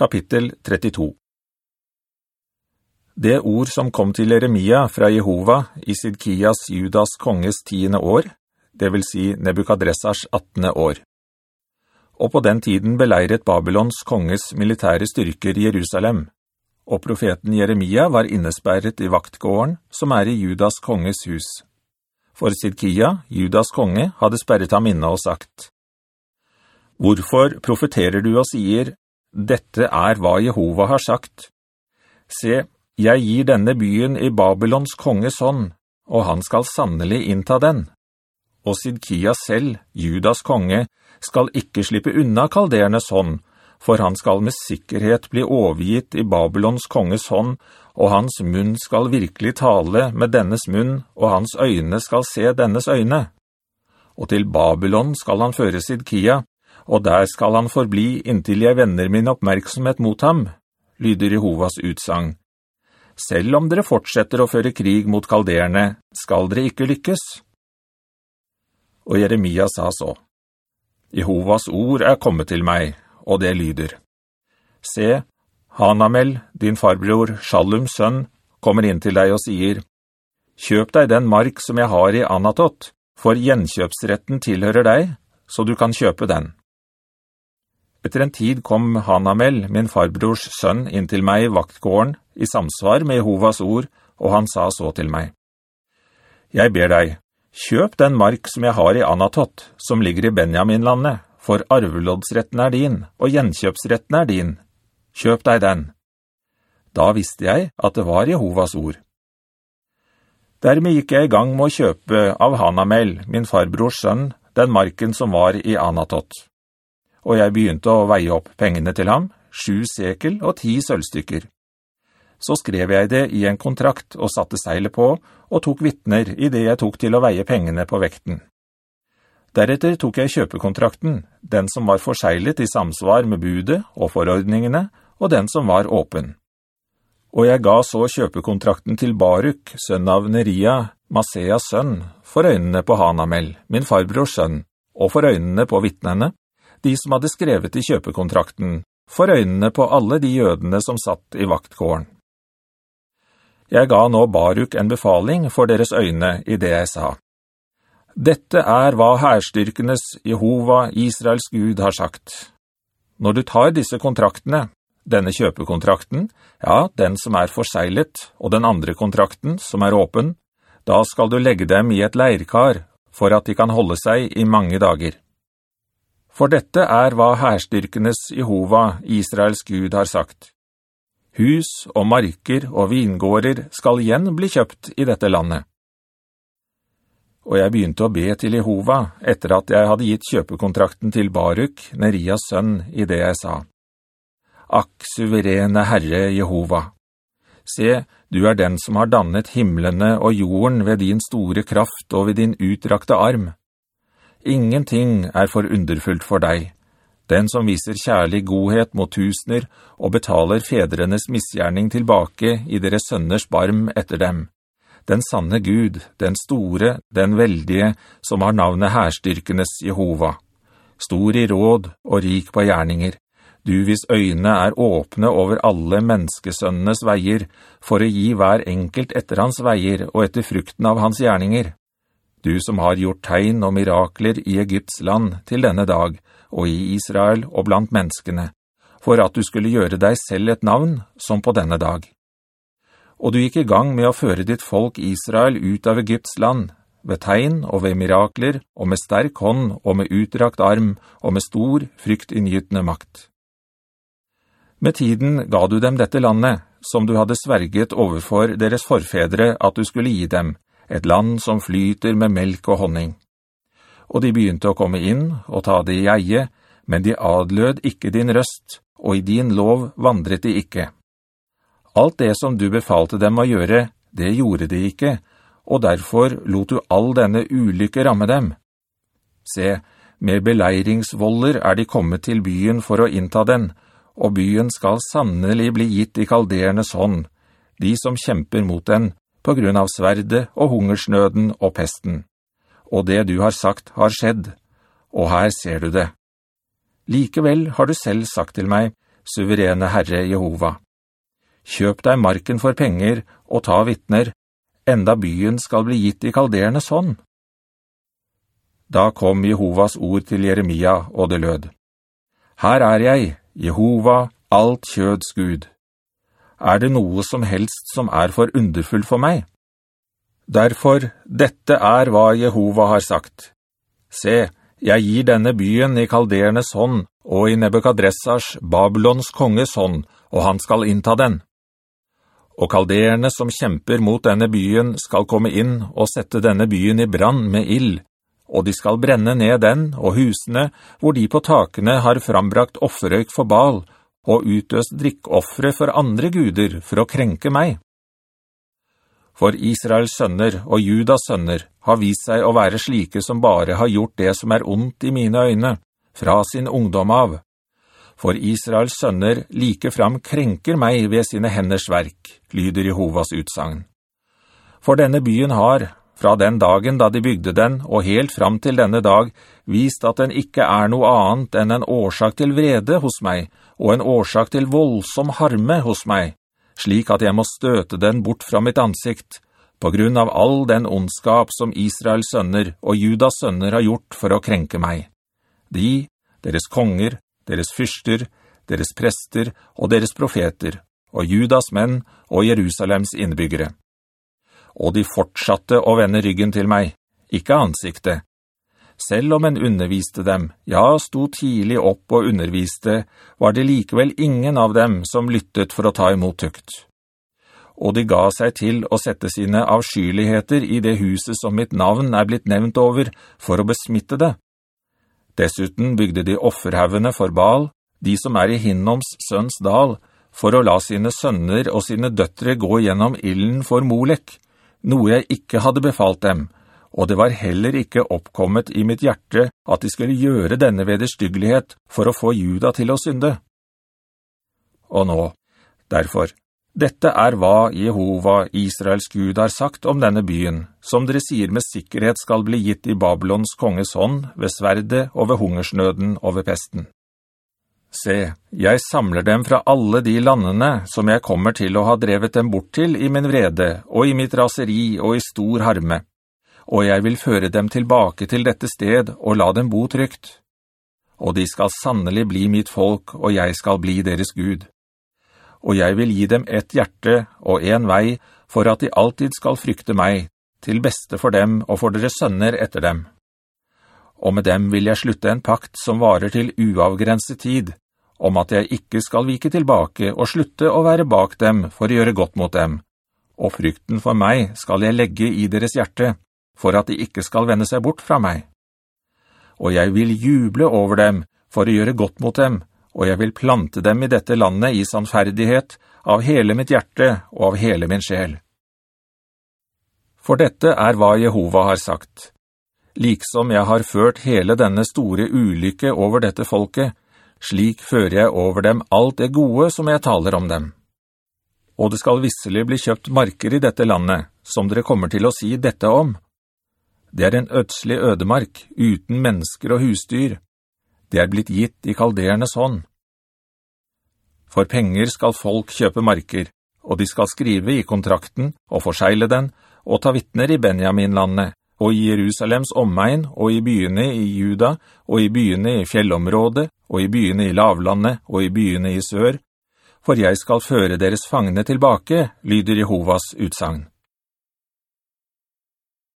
Kapittel 32 Det ord som kom til Jeremia fra Jehova i Sidkias Judas konges tiende år, det vil si Nebukadressars 18. år. Og på den tiden beleiret Babylons konges militære styrker Jerusalem, og profeten Jeremia var innesperret i vaktgården som er i Judas konges hus. For Sidkia, Judas konge, hadde sperret ham inne og sagt, «Hvorfor profeterer du og sier, dette er hva Jehova har sagt. Se, jeg gir denne byen i Babylons konges hånd, og han skal sannelig innta den. Og Sidkia selv, Judas konge, skal ikke slippe unna kaldernes hånd, for han skal med sikkerhet bli overgitt i Babylons konges hånd, og hans munn skal virkelig tale med dennes munn, og hans øyne skal se dennes øyne. Og til Babylon skal han føre Sidkia, og der skal han forbli inntil jeg vender min oppmerksomhet mot ham, lyder Jehovas utsang. Selv om dere fortsetter å føre krig mot kalderene, skal dere ikke lykkes. Og Jeremia sa så, Jehovas ord er kommet til meg, og det lyder. Se, Hanamel, din farbror, Shallums sønn, kommer inn til deg og sier, «Kjøp deg den mark som jeg har i Anatot, for gjenkjøpsretten tilhører deg, så du kan kjøpe den.» Etter en tid kom Hanamel, min farbrors sønn, inn til meg i vaktgården, i samsvar med Jehovas ord, og han sa så til meg. Jeg ber deg, kjøp den mark som jeg har i Anatot, som ligger i Benjaminlandet, for arveloddsretten er din, og gjenkjøpsretten er din. Kjøp deg den. Da visste jeg at det var Jehovas ord. Dermed gikk jeg i gang med å kjøpe av Hanamel, min farbrors sønn, den marken som var i Anatot og jeg begynte å veie opp pengene til ham, sju sekel og ti sølvstykker. Så skrev jeg det i en kontrakt og satte seilet på, og tok vittner i det jeg tok til å veie pengene på vekten. Deretter tok jeg kjøpekontrakten, den som var forseilet i samsvar med budet og forordningene, og den som var åpen. Og jeg ga så kjøpekontrakten til Baruk, sønn av Neria, Maseas sønn, for øynene på Hanamel, min farbrors sønn, og for øynene på vittnene, de som hadde skrevet i kjøpekontrakten, for øynene på alle de jødene som satt i vaktkåren. Jeg ga nå Baruk en befaling for deres øyne i det jeg sa. Dette er hva herstyrkenes Jehova, Israels Gud, har sagt. Når du tar disse kontraktene, denne kjøpekontrakten, ja, den som er forseilet, og den andre kontrakten, som er åpen, da skal du legge dem i et leirkar, for at de kan holde seg i mange dager. For dette er hva herstyrkenes Jehova, Israels Gud, har sagt. Hus og marker og vingårder skal igjen bli kjøpt i dette landet. Og jeg begynte å be til Jehova etter at jeg hadde gitt kjøpekontrakten til Baruk, Nerias sønn, i det jeg sa. Akk, suverene Herre Jehova! Se, du er den som har dannet himmelene og jorden ved din store kraft og ved din utrakte arm. Ingenting er for underfullt for deg. Den som viser kjærlig godhet mot tusener og betaler fedrenes misgjerning tilbake i deres sønners barm etter dem. Den sanne Gud, den store, den veldige, som har navnet herstyrkenes Jehova. Stor i råd og rik på gjerninger. Du hvis øyne er åpne over alle menneskesønnenes veier, for å gi hver enkelt etter hans veier og etter frukten av hans gjerninger du som har gjort tegn og mirakler i Egypts land til denne dag, og i Israel og blant menneskene, for at du skulle gjøre deg selv et navn som på denne dag. Og du gikk i gang med å føre ditt folk Israel ut av Egypts land, ved tegn og ved mirakler, og med sterk hånd og med utrakt arm, og med stor fryktinngytende makt. Med tiden ga du dem dette landet, som du hadde sverget overfor deres forfedre at du skulle gi dem, et land som flyter med melk og honning. Og de begynte å komme inn og ta det i eie, men de adlød ikke din røst, og i din lov vandret de ikke. Alt det som du befalte dem å gjøre, det gjorde de ikke, og derfor lot du all denne ulykke ramme dem. Se, med beleiringsvoller er de kommet til byen for å innta den, og byen skal sannelig bli gitt i kaldernes hånd, de som kjemper mot den, på grunn av sverde og hungersnøden og pesten. Og det du har sagt har skjedd, og her ser du det. Likevel har du selv sagt til meg, suverene Herre Jehova. Kjøp deg marken for penger og ta vittner, enda byen skal bli gitt i kalderende hånd. Da kom Jehovas ord til Jeremia, og det lød. Her er jeg, Jehova, alt kjøds Gud. Er det noe som helst som er for underfull for meg? Derfor, dette er hva Jehova har sagt. Se, jeg gir denne byen i kaldernes hånd, og i Nebukadressars, Babylons konges hånd, og han skal innta den. Og kalderene som kjemper mot denne byen skal komme inn og sette denne byen i brand med ild, og de skal brenne ned den og husene hvor de på takene har frambrakt offerøyk for bal, og utøst drikkoffre for andre guder for å krenke meg. For Israels sønner og Judas sønner har vist seg å være slike som bare har gjort det som er ondt i mine øyne, fra sin ungdom av. For Israels sønner like fram krenker meg ved sine henders verk, lyder Jehovas utsagn. For denne byen har, fra den dagen da de bygde den og helt fram til denne dag, vist at den ikke er noe annet enn en årsak til vrede hos meg, og en årsak til voldsom harme hos meg, slik at jeg må støte den bort fra mitt ansikt, på grunn av all den ondskap som Israels sønner og Judas sønner har gjort for å krenke meg. De, deres konger, deres fyrster, deres prester og deres profeter, og Judas menn og Jerusalems innbyggere. Og de fortsatte å vende ryggen til meg, ikke ansiktet, selv om en underviste dem, ja, sto tidlig opp og underviste, var det likevel ingen av dem som lyttet for å ta imot tukt. Og de ga seg til å sette sine avskyligheter i det huset som mitt navn er blitt nevnt over, for å besmitte det. Dessuten bygde de offerhavene for Baal, de som er i Hinnoms sønns dal, for å la sine sønner og sine døttere gå gjennom illen for Molek, noe jeg ikke hadde befalt dem, og det var heller ikke oppkommet i mitt hjerte at de skulle gjøre denne vederstyggelighet for å få juda til å synde. Og nå, derfor, dette er hva Jehova, Israels Gud, har sagt om denne byen, som dere sier med sikkerhet skal bli gitt i Babylons konges hånd ved sverde og ved hungersnøden og ved pesten. Se, jeg samler dem fra alle de landene som jeg kommer til å ha drevet dem bort til i min vrede og i mitt raseri og i stor harme og jeg vil føre dem tilbake til dette sted og la dem bo trygt. Og de skal sannelig bli mitt folk, og jeg skal bli deres Gud. Og jeg vil gi dem et hjerte og en vei, for at de alltid skal frykte meg, til beste for dem og for deres sønner etter dem. Og med dem vil jeg slutte en pakt som varer til uavgrenset tid, om at jeg ikke skal vike tilbake og slutte å være bak dem for å gjøre godt mot dem. Og frykten for meg skal jeg legge i deres hjerte, for at de ikke skal vende seg bort fra meg. Og jeg vil juble over dem for å gjøre godt mot dem, og jeg vil plante dem i dette landet i sannferdighet av hele mitt hjerte og av hele min sjel. For dette er hva Jehova har sagt. Liksom jeg har ført hele denne store ulykke over dette folket, slik fører jeg over dem alt det gode som jeg taler om dem. Og det skal visselig bli kjøpt marker i dette landet, som dere kommer til å si dette om. Det er en ødselig ødemark, uten mennesker og husdyr. Det er blitt gitt i kalderenes hånd. For penger skal folk kjøpe marker, og de skal skrive i kontrakten og forseile den, og ta vittner i Benjaminlandet, og i Jerusalems omegn, og i byene i Juda, og i byene i fjellområdet, og i byene i lavlandet, og i byene i sør, for jeg skal føre deres fangene tilbake, lyder Jehovas utsagn.